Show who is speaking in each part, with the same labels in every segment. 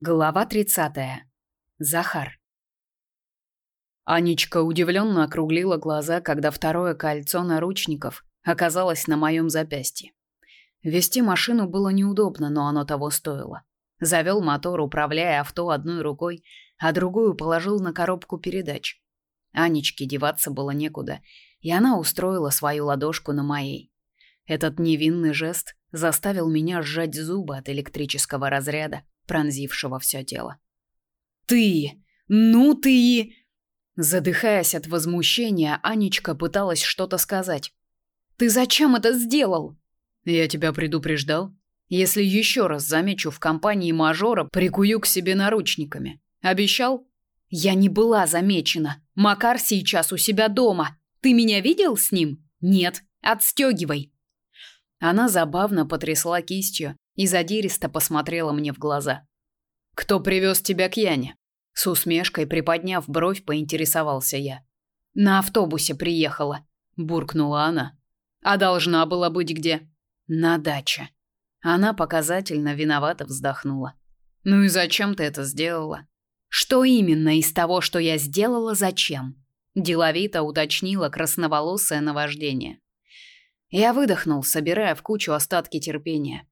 Speaker 1: Глава 30. Захар. Анечка удивленно округлила глаза, когда второе кольцо наручников оказалось на моем запястье. Вести машину было неудобно, но оно того стоило. Завел мотор, управляя авто одной рукой, а другую положил на коробку передач. Анечке деваться было некуда, и она устроила свою ладошку на моей. Этот невинный жест заставил меня сжать зубы от электрического разряда, пронзившего все тело. «Ты! Ну ты!» Задыхаясь от возмущения, Анечка пыталась что-то сказать. «Ты зачем это сделал?» «Я тебя предупреждал. Если еще раз замечу в компании мажора, прикую к себе наручниками. Обещал?» «Я не была замечена. Макар сейчас у себя дома. Ты меня видел с ним?» «Нет. Отстегивай». Она забавно потрясла кистью, и задиристо посмотрела мне в глаза. Кто привез тебя к Яне? С усмешкой приподняв бровь, поинтересовался я. На автобусе приехала, буркнула она. А должна была быть где? На даче. Она показательно виновато вздохнула. Ну и зачем ты это сделала? Что именно из того, что я сделала, зачем? Деловито уточнила красноволосое наваждение. Я выдохнул, собирая в кучу остатки терпения.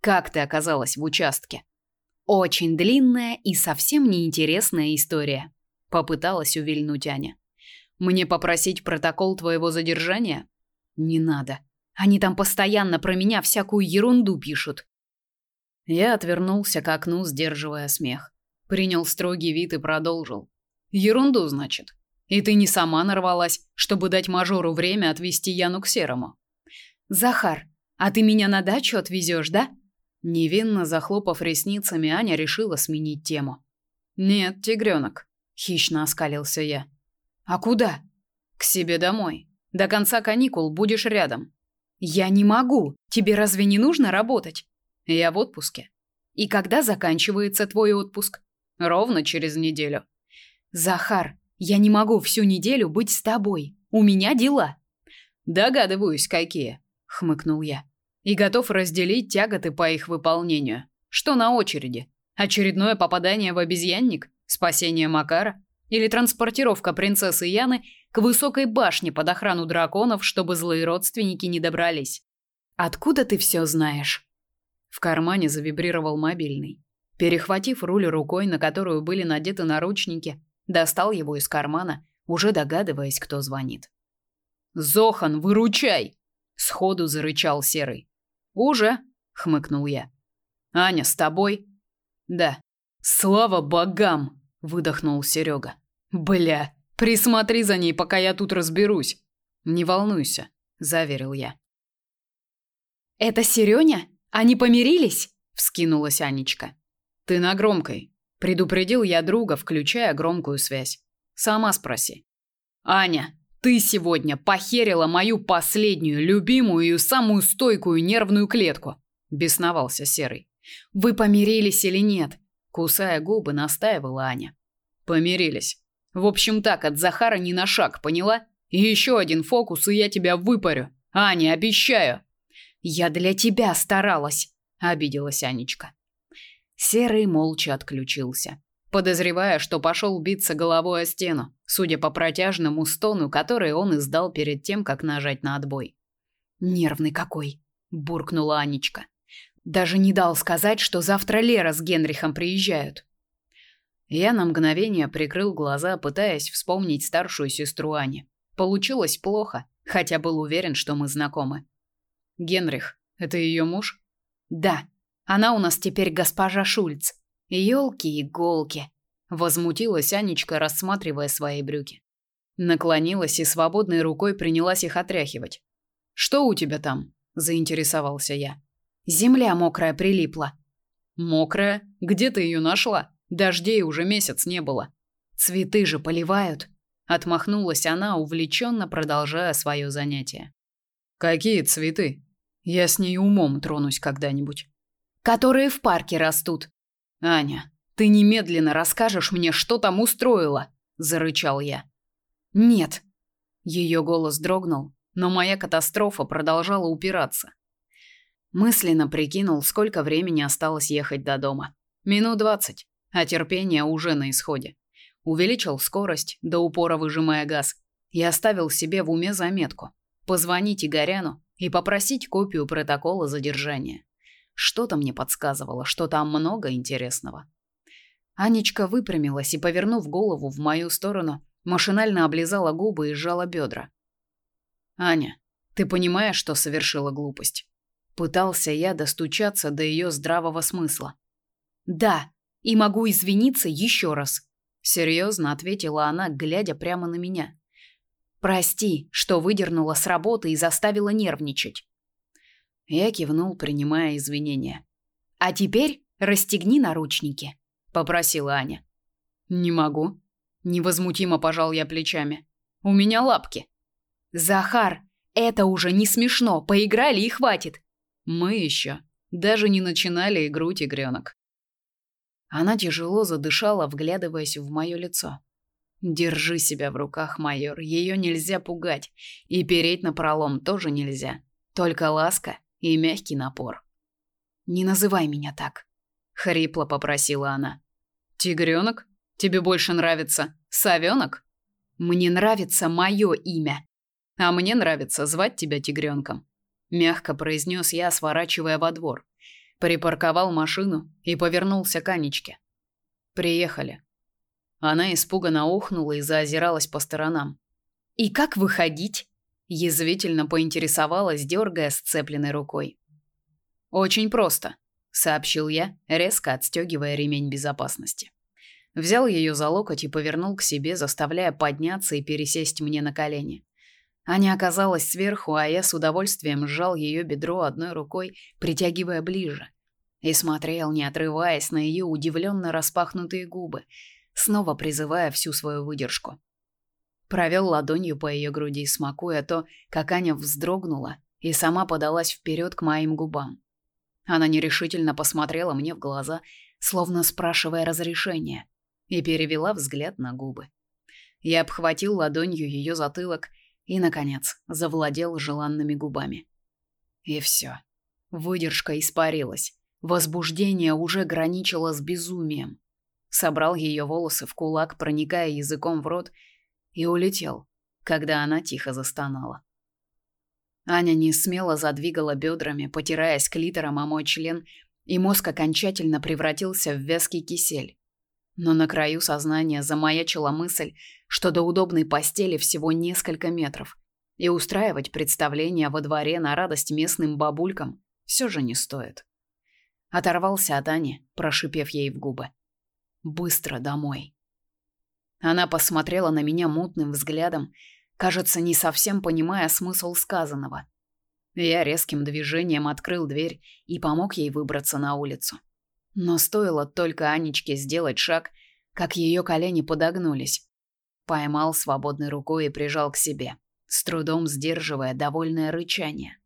Speaker 1: Как ты оказалась в участке? Очень длинная и совсем неинтересная история, попыталась увильнуть Аня. Мне попросить протокол твоего задержания? Не надо. Они там постоянно про меня всякую ерунду пишут. Я отвернулся к окну, сдерживая смех. Принял строгий вид и продолжил. Ерунду, значит. И ты не сама нарвалась, чтобы дать мажору время отвезти Яну к Серому. Захар, а ты меня на дачу отвезешь, да? Невинно захлопав ресницами, Аня решила сменить тему. «Нет, тигренок», — хищно оскалился я. «А куда?» «К себе домой. До конца каникул будешь рядом». «Я не могу. Тебе разве не нужно работать?» «Я в отпуске». «И когда заканчивается твой отпуск?» «Ровно через неделю». «Захар, я не могу всю неделю быть с тобой. У меня дела». «Догадываюсь, какие», — хмыкнул я и готов разделить тяготы по их выполнению. Что на очереди? Очередное попадание в обезьянник? Спасение Макара? Или транспортировка принцессы Яны к высокой башне под охрану драконов, чтобы злые родственники не добрались? Откуда ты все знаешь? В кармане завибрировал мобильный. Перехватив руль рукой, на которую были надеты наручники, достал его из кармана, уже догадываясь, кто звонит. «Зохан, выручай!» — сходу зарычал Серый. Уже, хмыкнул я. Аня с тобой? Да. Слава богам, выдохнул Серега. Бля, присмотри за ней, пока я тут разберусь. Не волнуйся, заверил я. Это Серёня? Они помирились? вскинулась Анечка. Ты на громкой. Предупредил я друга, включая громкую связь. Сама спроси. Аня, ты сегодня похерила мою последнюю, любимую и самую стойкую нервную клетку, бесновался Серый. Вы помирились или нет? кусая губы, настаивала Аня. Помирились. В общем так, от Захара ни на шаг, поняла? И еще один фокус, и я тебя выпарю. Аня, обещаю. Я для тебя старалась, обиделась Анечка. Серый молча отключился подозревая, что пошел биться головой о стену, судя по протяжному стону, который он издал перед тем, как нажать на отбой. «Нервный какой!» – буркнула Анечка. «Даже не дал сказать, что завтра Лера с Генрихом приезжают». Я на мгновение прикрыл глаза, пытаясь вспомнить старшую сестру Ани. Получилось плохо, хотя был уверен, что мы знакомы. «Генрих, это ее муж?» «Да, она у нас теперь госпожа Шульц», Ёлки-иголки, возмутилась Анечка, рассматривая свои брюки. Наклонилась и свободной рукой принялась их отряхивать. Что у тебя там? заинтересовался я. Земля мокрая прилипла. Мокрая? Где ты ее нашла? Дождей уже месяц не было. Цветы же поливают, отмахнулась она, увлеченно продолжая свое занятие. Какие цветы? Я с ней умом тронусь когда-нибудь. Которые в парке растут, Аня, ты немедленно расскажешь мне, что там устроила, зарычал я. Нет. Ее голос дрогнул, но моя катастрофа продолжала упираться. Мысленно прикинул, сколько времени осталось ехать до дома. Минут двадцать, а терпение уже на исходе. Увеличил скорость, до упора выжимая газ, и оставил себе в уме заметку: позвонить Игоряну и попросить копию протокола задержания. Что-то мне подсказывало, что там много интересного. Анечка выпрямилась и, повернув голову в мою сторону, машинально облизала губы и сжала бедра. Аня, ты понимаешь, что совершила глупость? Пытался я достучаться до ее здравого смысла. Да, и могу извиниться еще раз, серьезно ответила она, глядя прямо на меня. Прости, что выдернула с работы и заставила нервничать. Я кивнул, принимая извинения. А теперь расстегни наручники, попросила Аня. Не могу, невозмутимо пожал я плечами. У меня лапки. Захар, это уже не смешно. Поиграли и хватит. Мы еще даже не начинали игру, тигренок. Она тяжело задышала, вглядываясь в мое лицо. Держи себя в руках, майор. Ее нельзя пугать, и переть на пролом тоже нельзя. Только ласка и мягкий напор. Не называй меня так, хрипло попросила она. Тигренок? Тебе больше нравится совенок? Мне нравится мое имя. А мне нравится звать тебя тигренком», — мягко произнес я, сворачивая во двор. Припарковал машину и повернулся к Анечке. Приехали. Она испуганно охнула и заозиралась по сторонам. И как выходить? Язвительно поинтересовалась, дергая сцепленной рукой. Очень просто, сообщил я, резко отстегивая ремень безопасности. Взял ее за локоть и повернул к себе, заставляя подняться и пересесть мне на колени. Аня оказалась сверху, а я с удовольствием сжал ее бедро одной рукой, притягивая ближе, и смотрел, не отрываясь на ее удивленно распахнутые губы, снова призывая всю свою выдержку. Провел ладонью по ее груди, смакуя то, как Аня вздрогнула и сама подалась вперед к моим губам. Она нерешительно посмотрела мне в глаза, словно спрашивая разрешения, и перевела взгляд на губы. Я обхватил ладонью ее затылок и, наконец, завладел желанными губами. И все. Выдержка испарилась. Возбуждение уже граничило с безумием. Собрал ее волосы в кулак, проникая языком в рот, и улетел, когда она тихо застонала. Аня не смело задвигала бедрами, потираясь клитором о мой член, и мозг окончательно превратился в вязкий кисель. Но на краю сознания замаячила мысль, что до удобной постели всего несколько метров, и устраивать представление во дворе на радость местным бабулькам все же не стоит. Оторвался от Ани, прошипев ей в губы: "Быстро домой". Она посмотрела на меня мутным взглядом, кажется, не совсем понимая смысл сказанного. Я резким движением открыл дверь и помог ей выбраться на улицу. Но стоило только Анечке сделать шаг, как ее колени подогнулись, Поймал свободной рукой и прижал к себе, с трудом сдерживая довольное рычание.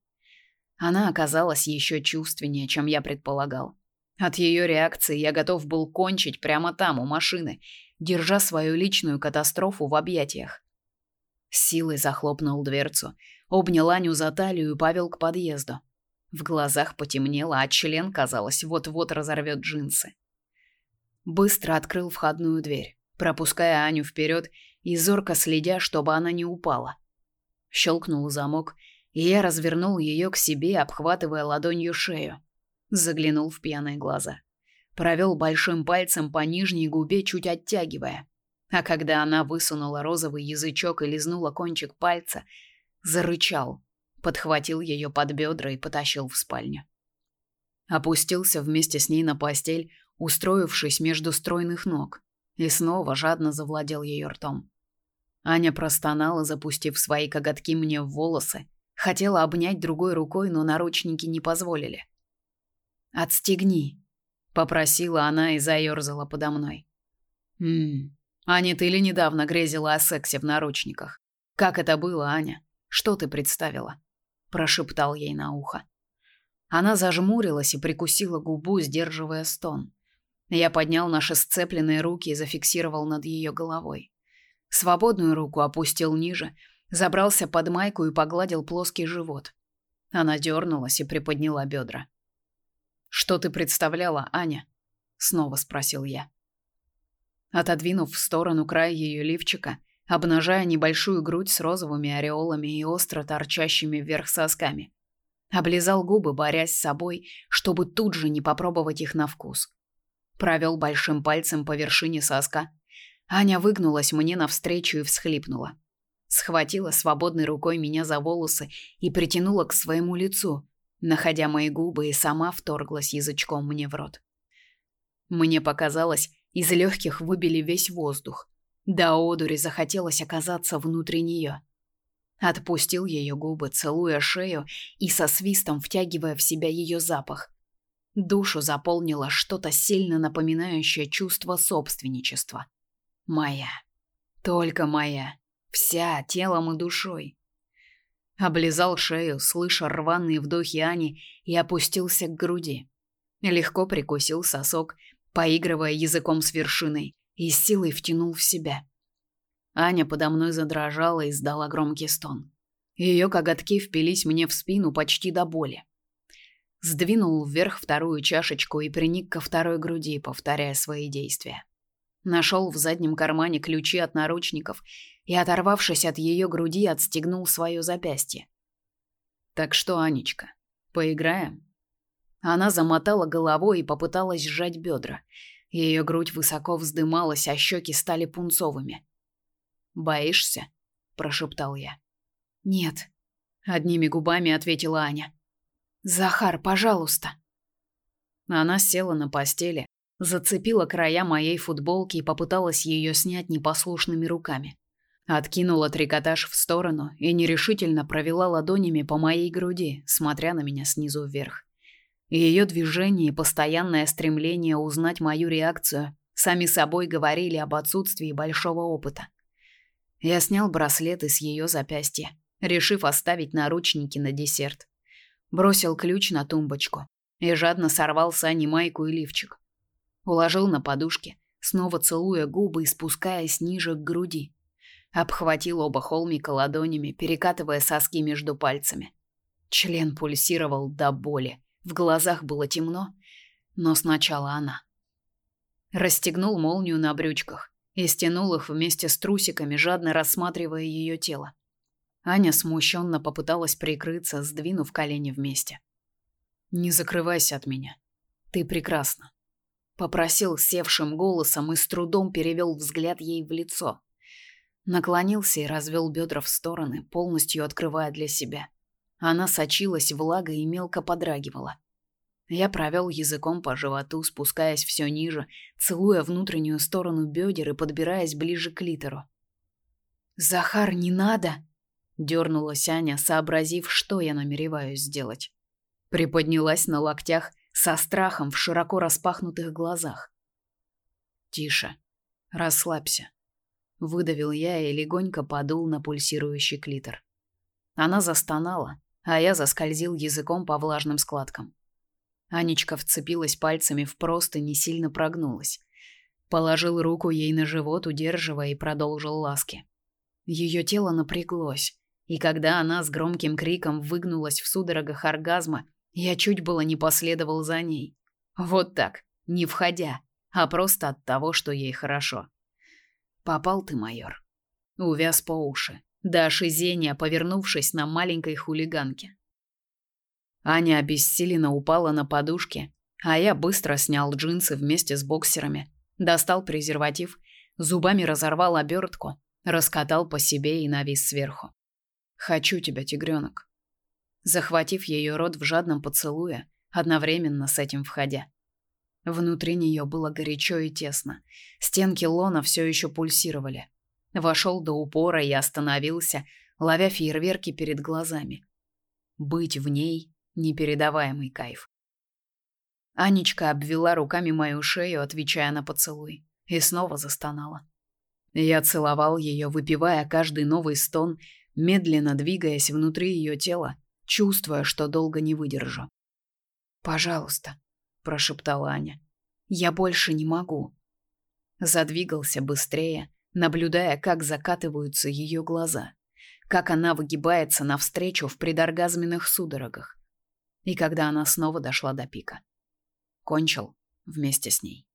Speaker 1: Она оказалась еще чувственнее, чем я предполагал. От ее реакции я готов был кончить прямо там, у машины, держа свою личную катастрофу в объятиях. силой захлопнул дверцу, обнял Аню за талию и повел к подъезду. В глазах потемнело, а член, казалось, вот-вот разорвет джинсы. Быстро открыл входную дверь, пропуская Аню вперед и зорко следя, чтобы она не упала. Щелкнул замок, и я развернул ее к себе, обхватывая ладонью шею. Заглянул в пьяные глаза. Провел большим пальцем по нижней губе, чуть оттягивая. А когда она высунула розовый язычок и лизнула кончик пальца, зарычал, подхватил ее под бедра и потащил в спальню. Опустился вместе с ней на постель, устроившись между стройных ног, и снова жадно завладел ее ртом. Аня простонала, запустив свои коготки мне в волосы. Хотела обнять другой рукой, но наручники не позволили. «Отстегни», — попросила она и заерзала подо мной. «Ммм, Аня, ты ли недавно грезила о сексе в наручниках? Как это было, Аня? Что ты представила?» — прошептал ей на ухо. Она зажмурилась и прикусила губу, сдерживая стон. Я поднял наши сцепленные руки и зафиксировал над ее головой. Свободную руку опустил ниже, забрался под майку и погладил плоский живот. Она дернулась и приподняла бедра. «Что ты представляла, Аня?» снова спросил я. Отодвинув в сторону край ее лифчика, обнажая небольшую грудь с розовыми ореолами и остро торчащими вверх сосками, облизал губы, борясь с собой, чтобы тут же не попробовать их на вкус. Провел большим пальцем по вершине соска. Аня выгнулась мне навстречу и всхлипнула. Схватила свободной рукой меня за волосы и притянула к своему лицу, находя мои губы и сама вторглась язычком мне в рот. Мне показалось, из легких выбили весь воздух. До одури захотелось оказаться внутри нее. Отпустил ее губы, целуя шею и со свистом втягивая в себя ее запах. Душу заполнило что-то сильно напоминающее чувство собственничества. Моя. Только моя. Вся телом и душой. Облизал шею, слыша рваные вдохи Ани, и опустился к груди. Легко прикусил сосок, поигрывая языком с вершиной, и силой втянул в себя. Аня подо мной задрожала и издала громкий стон. Ее коготки впились мне в спину почти до боли. Сдвинул вверх вторую чашечку и приник ко второй груди, повторяя свои действия. Нашел в заднем кармане ключи от наручников и, оторвавшись от ее груди, отстегнул свое запястье. «Так что, Анечка, поиграем?» Она замотала головой и попыталась сжать бедра. Ее грудь высоко вздымалась, а щеки стали пунцовыми. «Боишься?» – прошептал я. «Нет», – одними губами ответила Аня. «Захар, пожалуйста». Она села на постели, зацепила края моей футболки и попыталась ее снять непослушными руками. Откинула трикотаж в сторону и нерешительно провела ладонями по моей груди, смотря на меня снизу вверх. Ее движение и постоянное стремление узнать мою реакцию сами собой говорили об отсутствии большого опыта. Я снял браслеты с ее запястья, решив оставить наручники на десерт. Бросил ключ на тумбочку и жадно сорвал с Ани майку и лифчик. Уложил на подушке, снова целуя губы и спускаясь ниже к груди. Обхватил оба холмика ладонями, перекатывая соски между пальцами. Член пульсировал до боли. В глазах было темно, но сначала она. Расстегнул молнию на брючках и стянул их вместе с трусиками, жадно рассматривая ее тело. Аня смущенно попыталась прикрыться, сдвинув колени вместе. «Не закрывайся от меня. Ты прекрасна», — попросил севшим голосом и с трудом перевел взгляд ей в лицо. Наклонился и развел бедра в стороны, полностью открывая для себя. Она сочилась влагой и мелко подрагивала. Я провел языком по животу, спускаясь все ниже, целуя внутреннюю сторону бедер и подбираясь ближе к литеру. «Захар, не надо!» — дернулась Аня, сообразив, что я намереваюсь сделать. Приподнялась на локтях, со страхом в широко распахнутых глазах. «Тише, расслабься», — выдавил я и легонько подул на пульсирующий клитор. Она застонала, а я заскользил языком по влажным складкам. Анечка вцепилась пальцами в простынь и сильно прогнулась. Положил руку ей на живот, удерживая, и продолжил ласки. Ее тело напряглось, и когда она с громким криком выгнулась в судорогах оргазма, я чуть было не последовал за ней. Вот так, не входя, а просто от того, что ей хорошо. Попал ты, майор. Увяз по уши, до ошизения, повернувшись на маленькой хулиганке. Аня обессиленно упала на подушке, а я быстро снял джинсы вместе с боксерами, достал презерватив, зубами разорвал обертку, раскатал по себе и навис сверху. «Хочу тебя, тигренок». Захватив ее рот в жадном поцелуе, одновременно с этим входя. Внутри нее было горячо и тесно. Стенки лона все еще пульсировали. Вошел до упора и остановился, ловя фейерверки перед глазами. Быть в ней Непередаваемый кайф. Анечка обвела руками мою шею, отвечая на поцелуй, и снова застонала. Я целовал ее, выпивая каждый новый стон, медленно двигаясь внутри ее тела, чувствуя, что долго не выдержу. "Пожалуйста", прошептала Аня. "Я больше не могу". Задвигался быстрее, наблюдая, как закатываются ее глаза, как она выгибается навстречу в предоргазменных судорогах и когда она снова дошла до пика. Кончил вместе с ней.